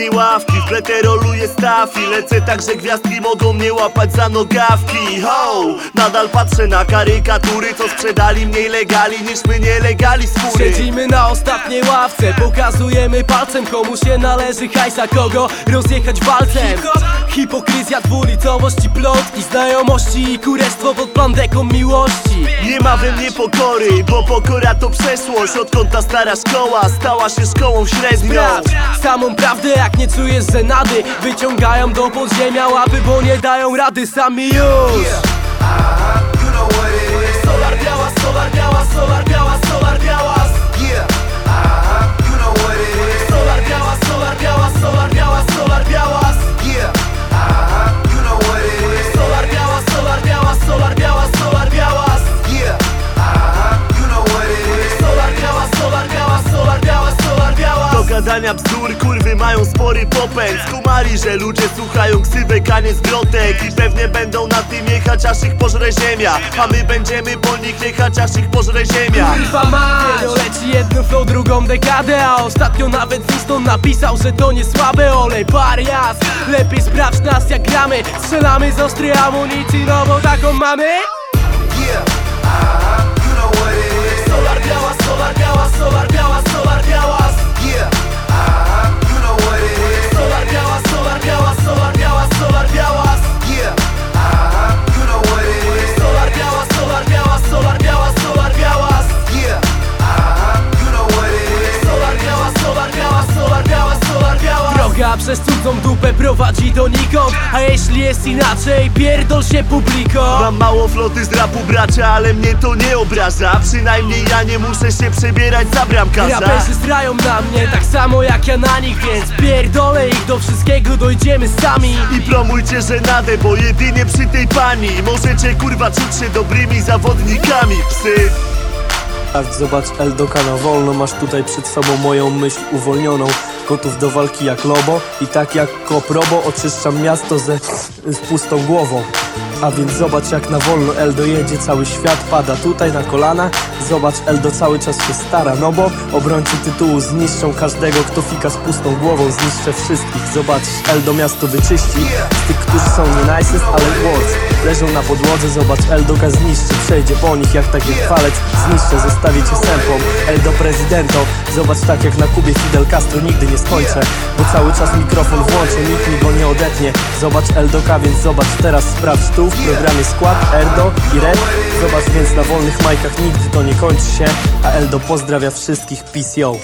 ostatniej ławki W staw i lecę tak, że gwiazdki mogą mnie łapać za nogawki Ho! Nadal patrzę na karykatury, co sprzedali mniej legali niż my nielegali skóry Siedzimy na ostatniej ławce. Pokazujemy palcem komu się należy hajsa Kogo rozjechać walcem. Hipokryzja, dwulicowość i plotki Znajomości. I kurestwo pod plandeką miłości. Nie ma we mnie pokory, bo pokora to przeszłość. Odkąd ta stara szkoła stała się szkołą średnią. Samą prawdę jak nie czujesz żenady Wyciągają do podziemia łapy, bo nie dają rady sami już. Is. Solar biała, solar biała, gadania bzdur kurwy mają spory popęd. Skumali, że ludzie słuchają ksywek, a nie zwrotek I pewnie będą na tym jechać, aż ich pożre ziemia. A my będziemy po nich jechać, aż ich pożre ziemia. Kurwa mać leci jedną flow, drugą dekadę A ostatnio nawet Winston napisał, że to nie słabe Olej parias, lepiej sprawdź nas jak gramy. Strzelamy z ostrej amunicji, no bo taką mamy. Yeah. Uh-huh. You know what it is. Solar biała, solar biała, solar przez cudzą dupę prowadzi donikąd A jeśli jest inaczej, pierdol się publiko. Mam mało floty z rapu bracia, ale mnie to nie obraża. Przynajmniej ja nie muszę się przebierać za bramkarza. Raperzy strają na mnie, tak samo jak ja na nich Więc pierdolę ich, do wszystkiego dojdziemy sami. I promujcie żenadę, bo jedynie przy tej pani Możecie kurwa czuć się dobrymi zawodnikami, psy Sprawdź, zobacz Eldoka na wolno Masz tutaj przed sobą moją myśl uwolnioną. Gotów do walki jak lobo I tak jak koprobo oczyszczam miasto ze, z pustą głową. A więc zobacz jak na wolno Eldo jedzie Cały świat pada tutaj na kolana. Zobacz Eldo cały czas się stara No bo obrońcy tytułu zniszczą każdego Kto fika z pustą głową. Zniszczę wszystkich. Zobacz Eldo miasto wyczyści. Z tych, którzy są nie nicest, ale Leżą na podłodze, zobacz Eldoka zniszczy. Przejdzie po nich jak taki chwalec. Zniszczę, zostawię cię sępą. Eldo prezydento. Zobacz tak jak na Kubie Fidel Castro Nigdy nie skończę. Bo cały czas mikrofon włączę Nikt mi go nie odetnie. Zobacz Eldoka, więc zobacz teraz Sprawdź tu w programie skład Erdo i Red. Zobacz więc na wolnych majkach Nigdy to nie kończy się. A Eldo pozdrawia wszystkich Peace yo.